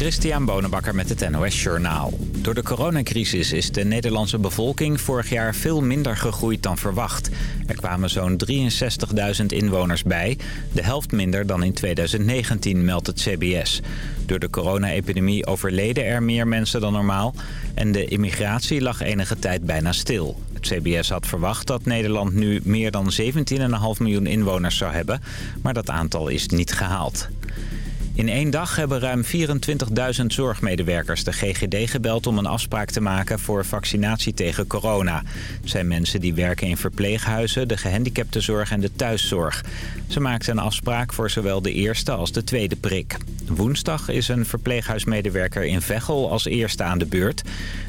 Christian Bonenbakker met het NOS Journaal. Door de coronacrisis is de Nederlandse bevolking vorig jaar veel minder gegroeid dan verwacht. Er kwamen zo'n 63.000 inwoners bij, de helft minder dan in 2019, meldt het CBS. Door de corona-epidemie overleden er meer mensen dan normaal... en de immigratie lag enige tijd bijna stil. Het CBS had verwacht dat Nederland nu meer dan 17,5 miljoen inwoners zou hebben... maar dat aantal is niet gehaald. In één dag hebben ruim 24.000 zorgmedewerkers de GGD gebeld om een afspraak te maken voor vaccinatie tegen corona. Het zijn mensen die werken in verpleeghuizen, de gehandicaptenzorg en de thuiszorg. Ze maakten een afspraak voor zowel de eerste als de tweede prik. Woensdag is een verpleeghuismedewerker in Veghel als eerste aan de beurt.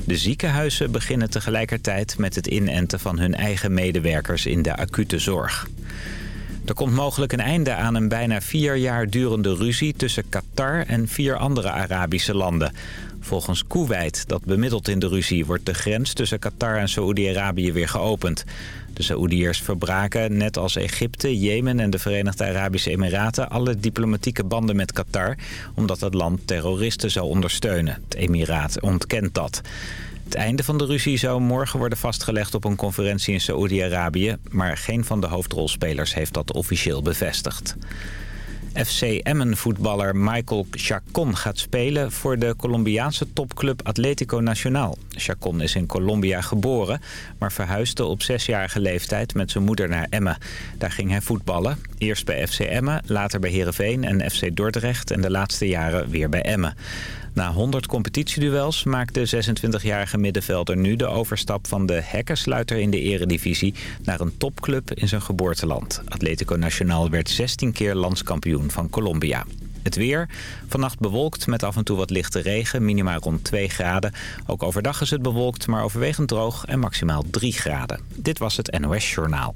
De ziekenhuizen beginnen tegelijkertijd met het inenten van hun eigen medewerkers in de acute zorg. Er komt mogelijk een einde aan een bijna vier jaar durende ruzie tussen Qatar en vier andere Arabische landen. Volgens Kuwait, dat bemiddelt in de ruzie, wordt de grens tussen Qatar en Saoedi-Arabië weer geopend. De Saoediërs verbraken, net als Egypte, Jemen en de Verenigde Arabische Emiraten... alle diplomatieke banden met Qatar, omdat het land terroristen zou ondersteunen. Het emiraat ontkent dat. Het einde van de ruzie zou morgen worden vastgelegd op een conferentie in Saoedi-Arabië... maar geen van de hoofdrolspelers heeft dat officieel bevestigd. FC Emmen-voetballer Michael Chacon gaat spelen voor de Colombiaanse topclub Atlético Nacional. Chacon is in Colombia geboren, maar verhuisde op zesjarige leeftijd met zijn moeder naar Emmen. Daar ging hij voetballen. Eerst bij FC Emmen, later bij Heerenveen en FC Dordrecht en de laatste jaren weer bij Emmen. Na 100 competitieduels maakt de 26-jarige middenvelder nu de overstap van de hekkensluiter in de eredivisie naar een topclub in zijn geboorteland. Atletico Nacional werd 16 keer landskampioen van Colombia. Het weer. Vannacht bewolkt met af en toe wat lichte regen. Minimaal rond 2 graden. Ook overdag is het bewolkt, maar overwegend droog en maximaal 3 graden. Dit was het NOS Journaal.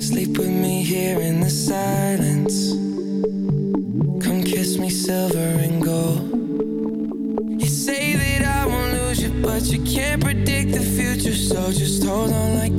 Sleep with me here in the silence. Come kiss me silver and gold. You say that I won't lose you, but you can't predict the future, so just hold on like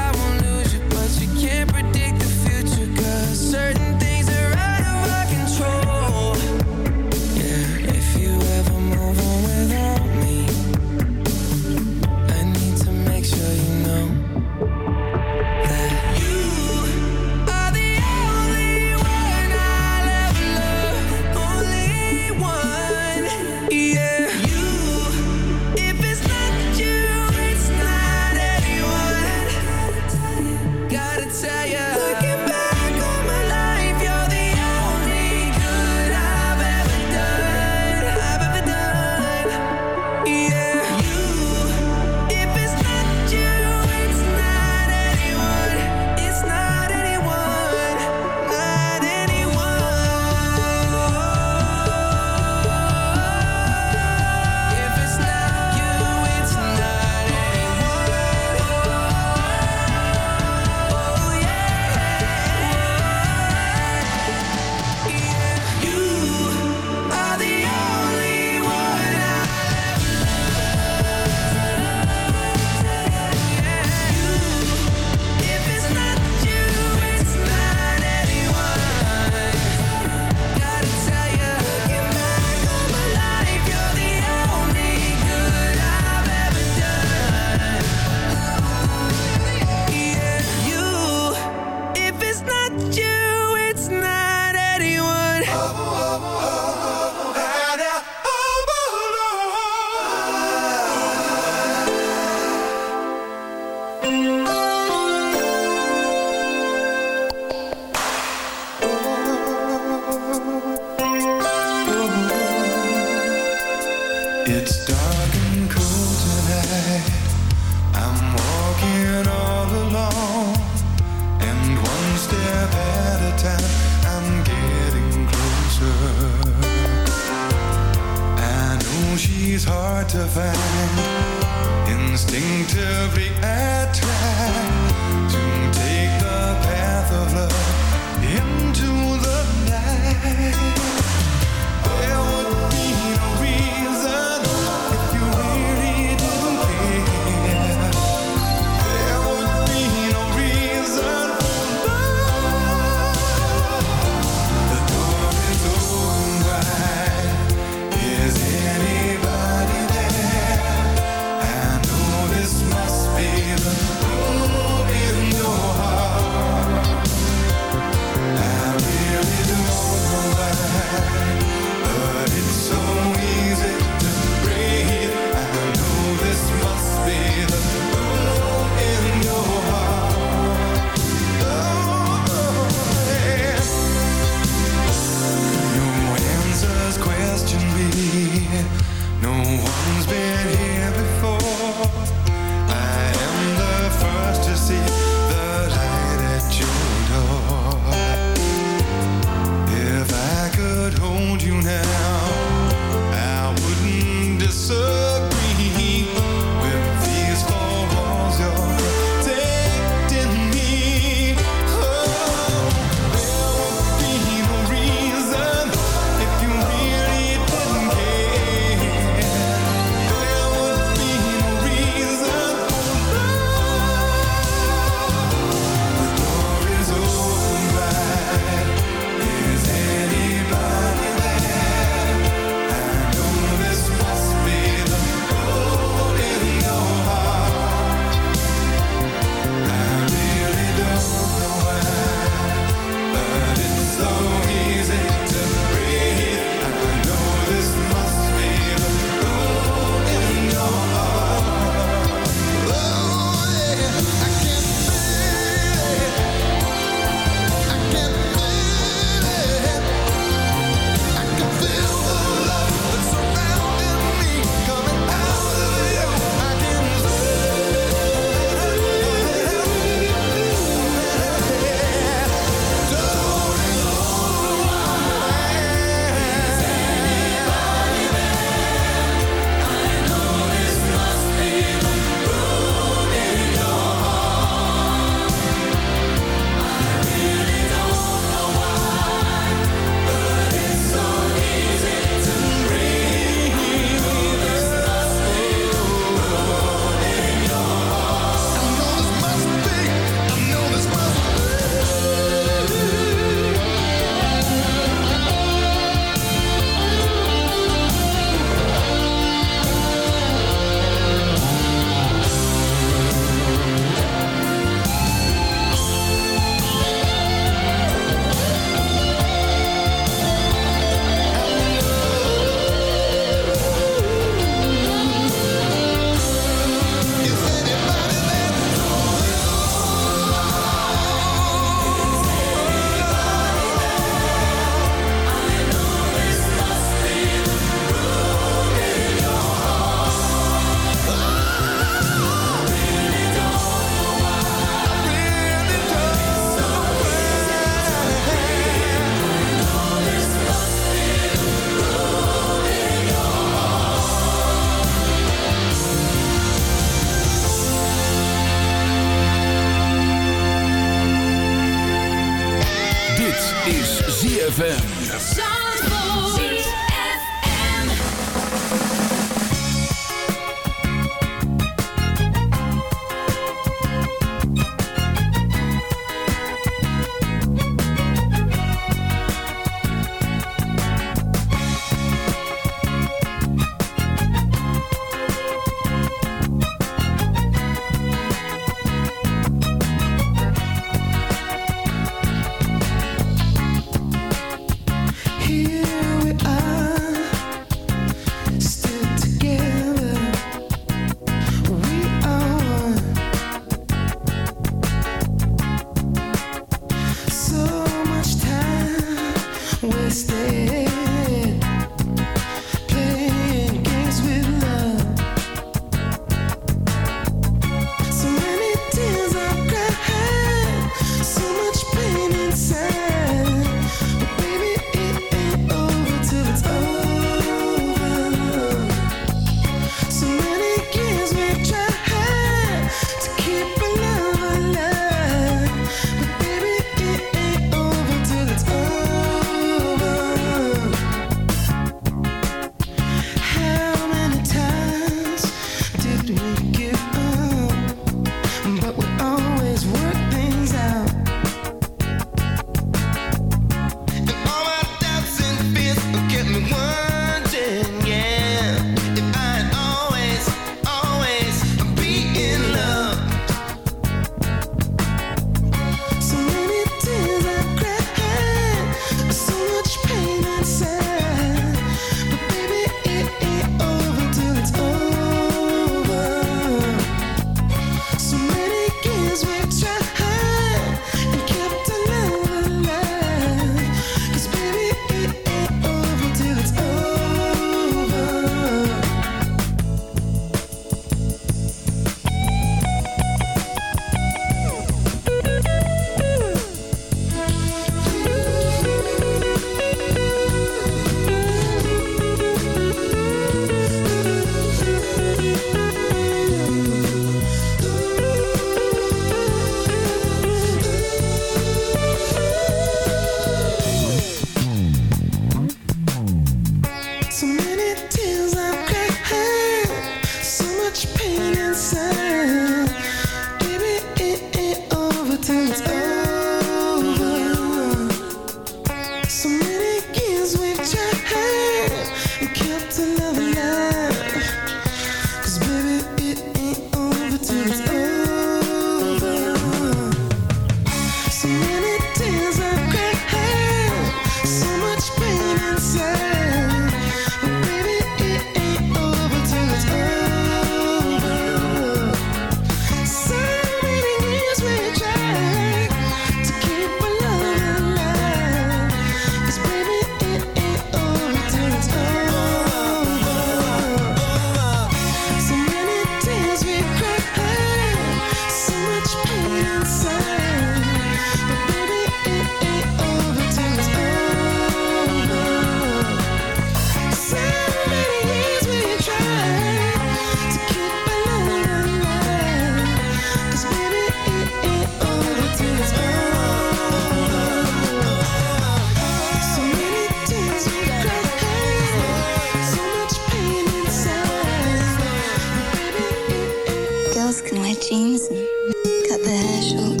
Cut the hair short,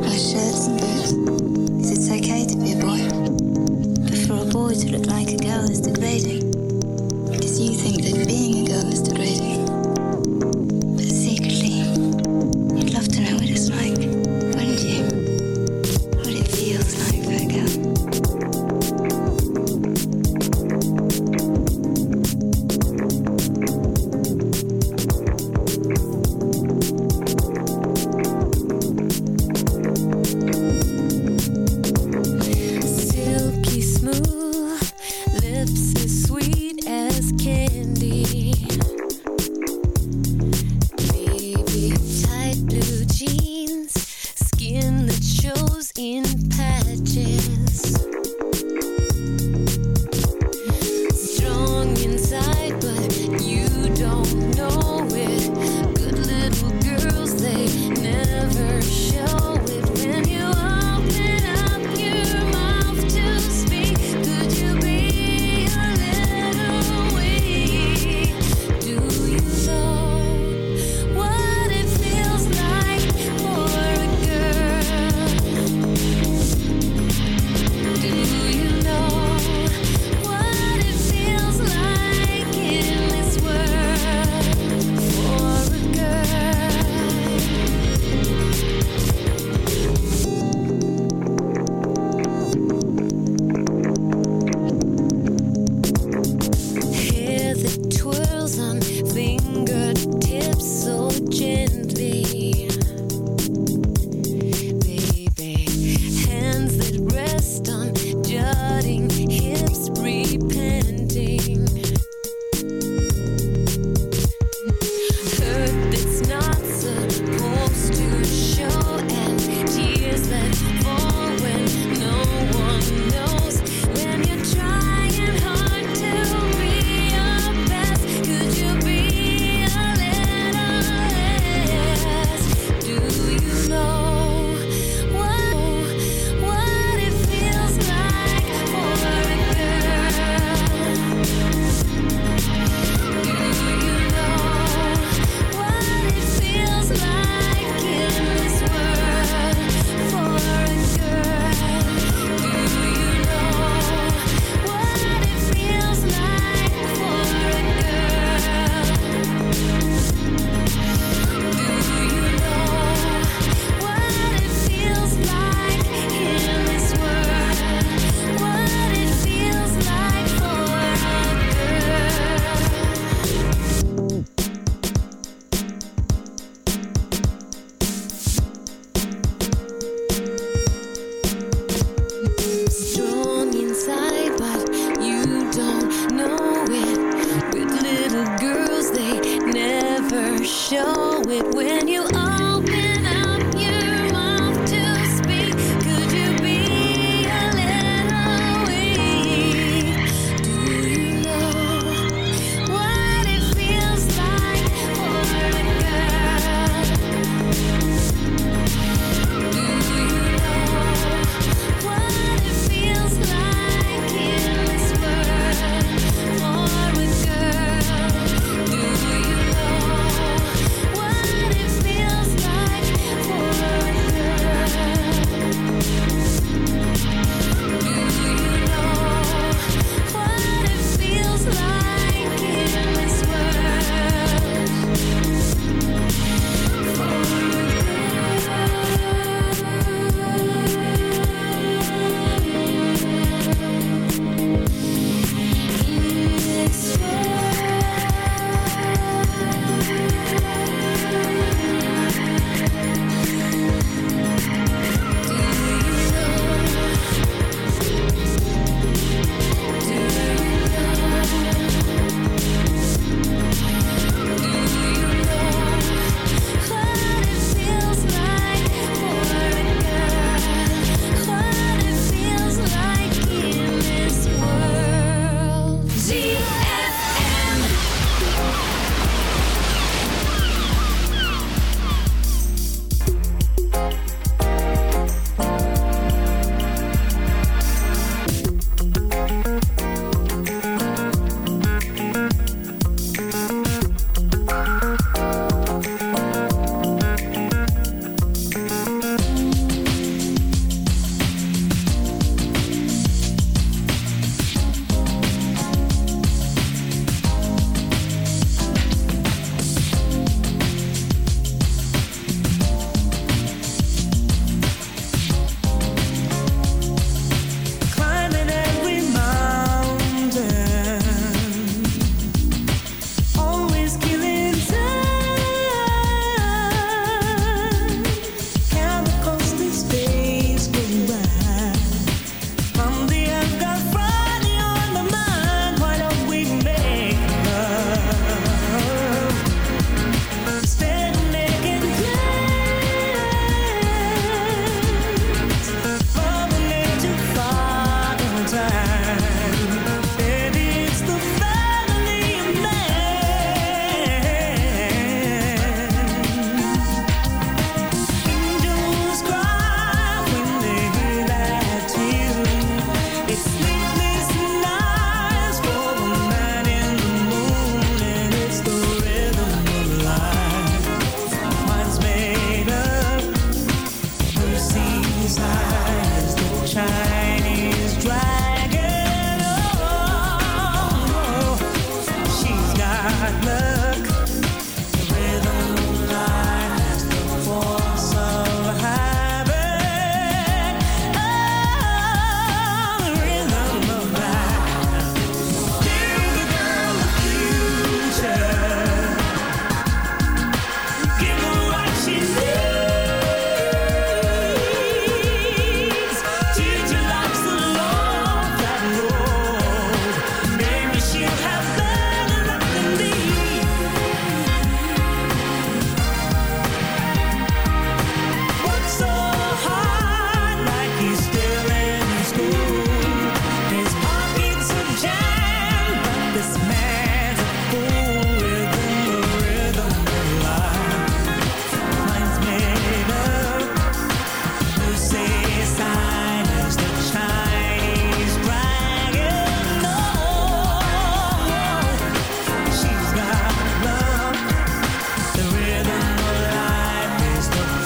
wear shirts and boots. Cause it's okay to be a boy. But for a boy to look like a girl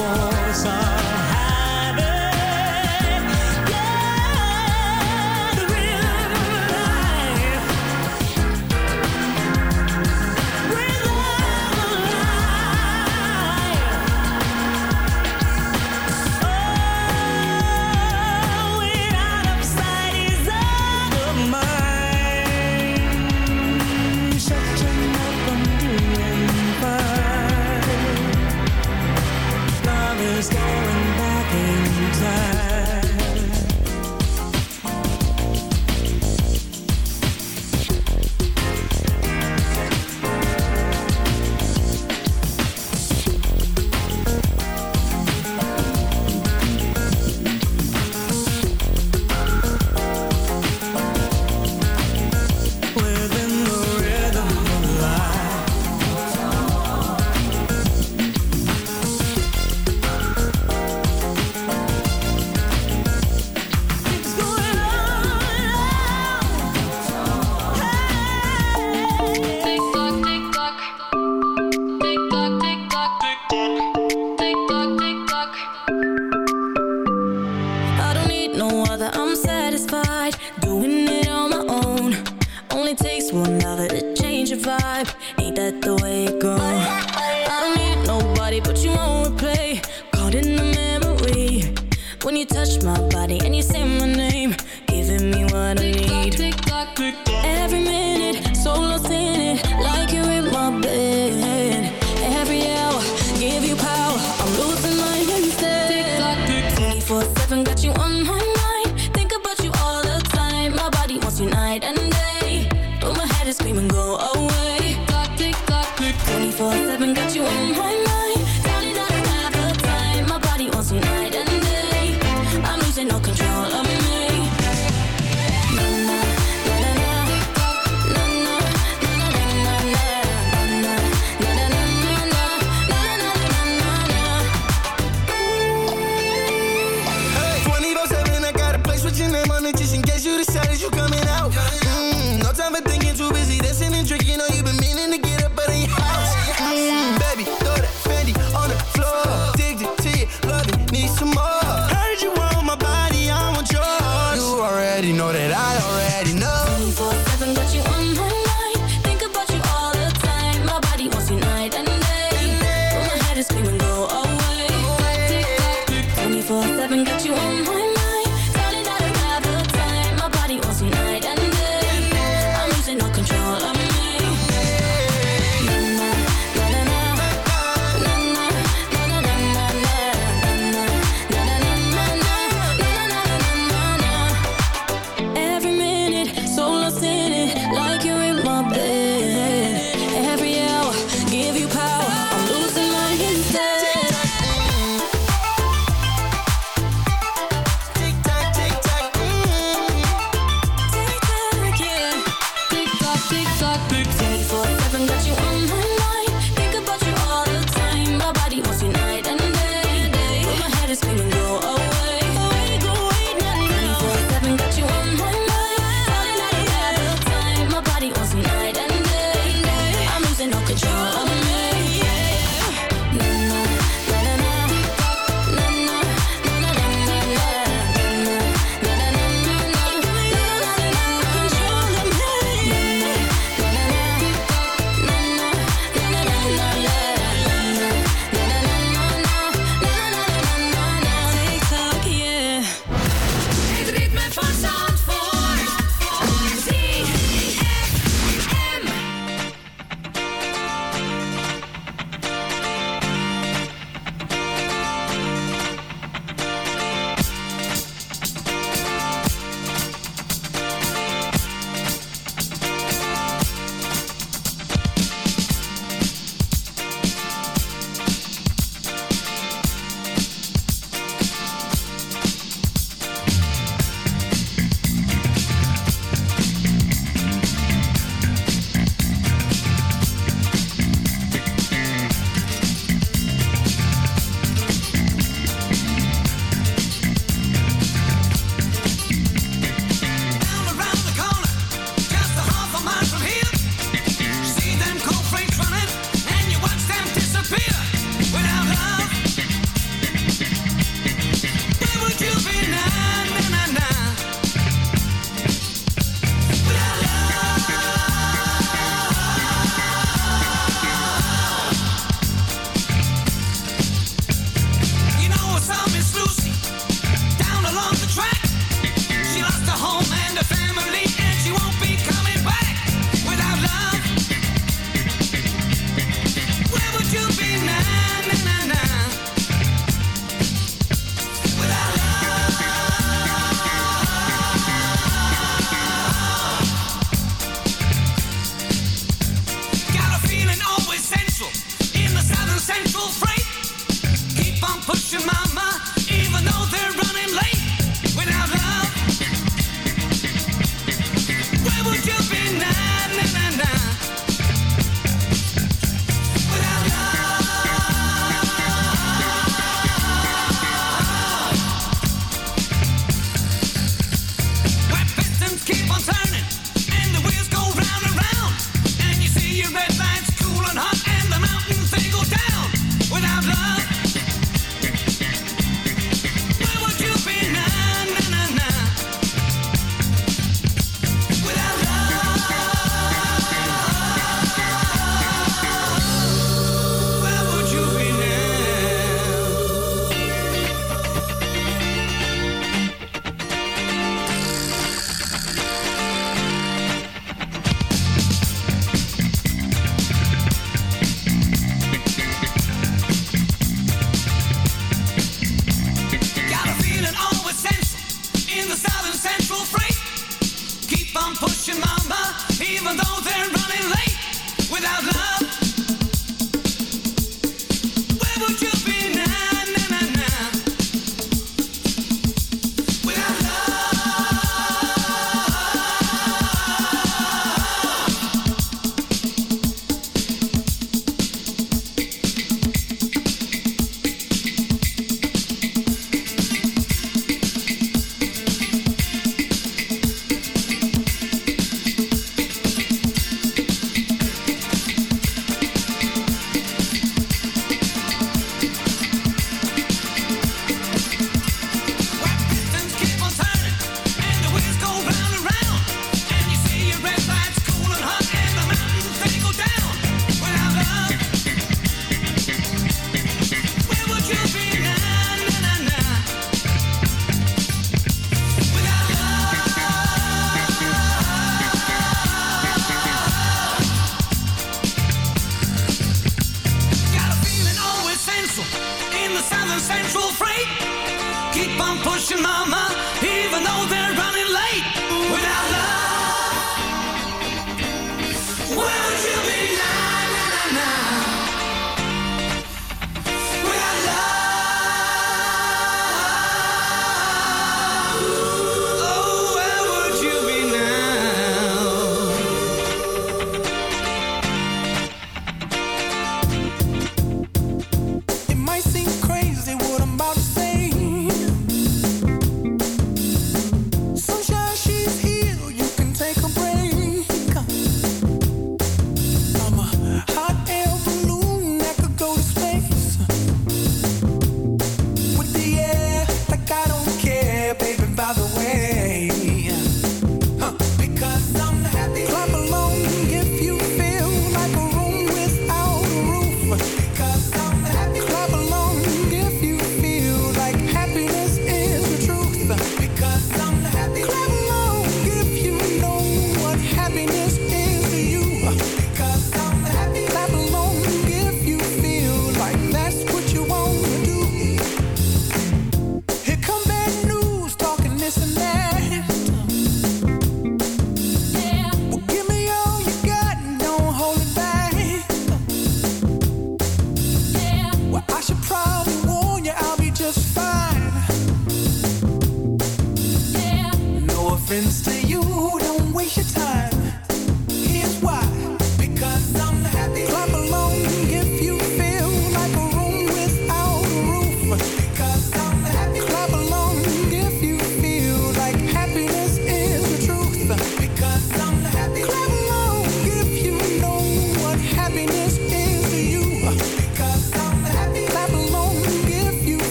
força.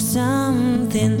something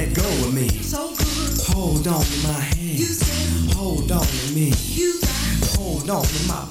let go of me. So good. Hold on to my hand. You said, Hold on to me. You got. Hold on to my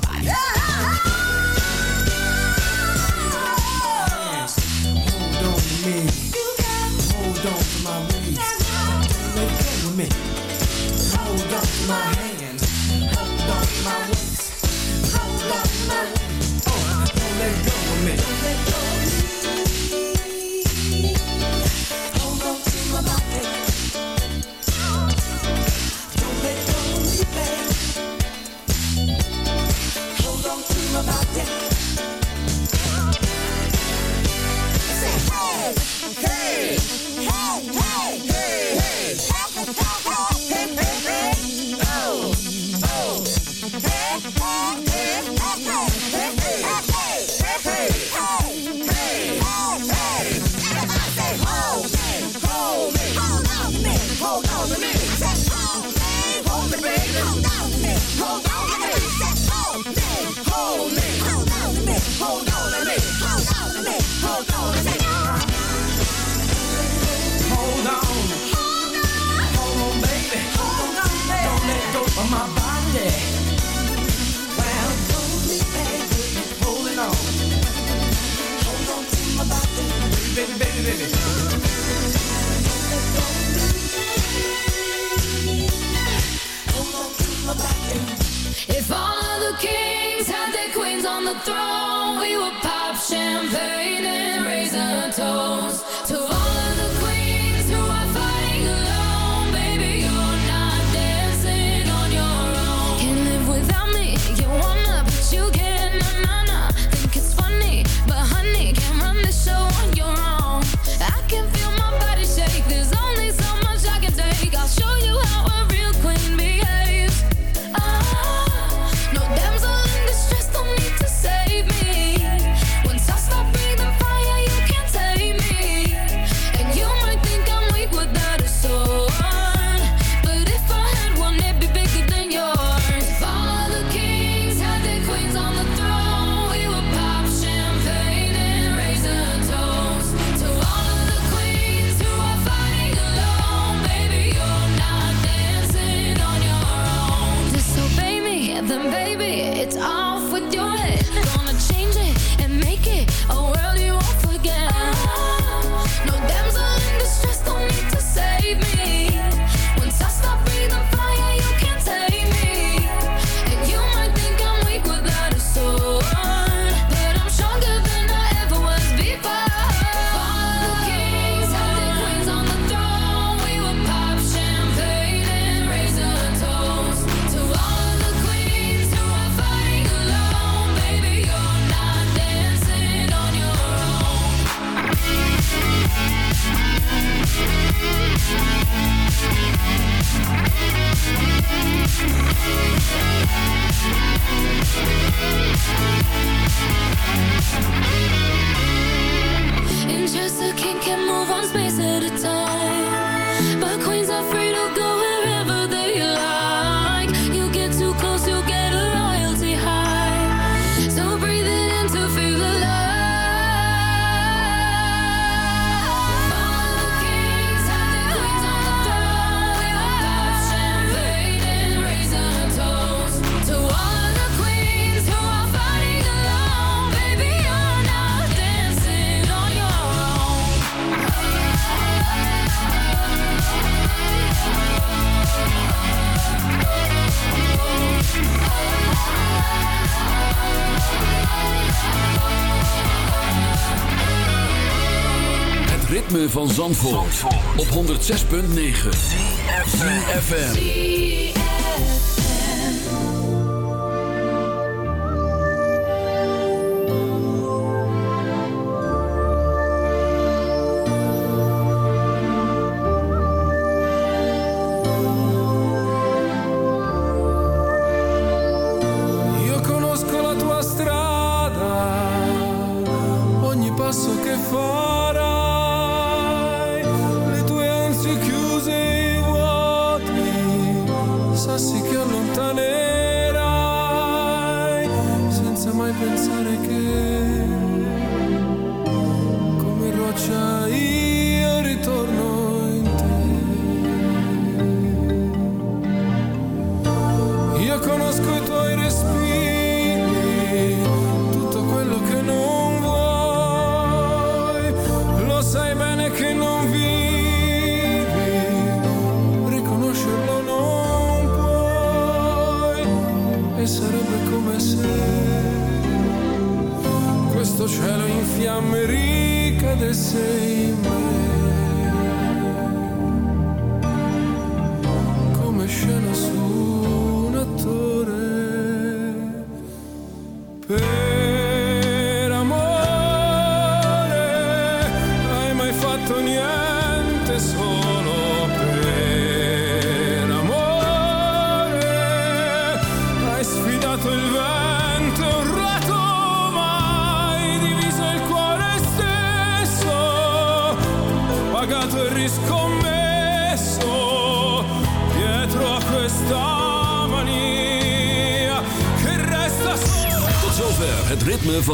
baby, baby, baby. If all of the kings had their queens on the throne, we would pop champagne and raise our toast to all.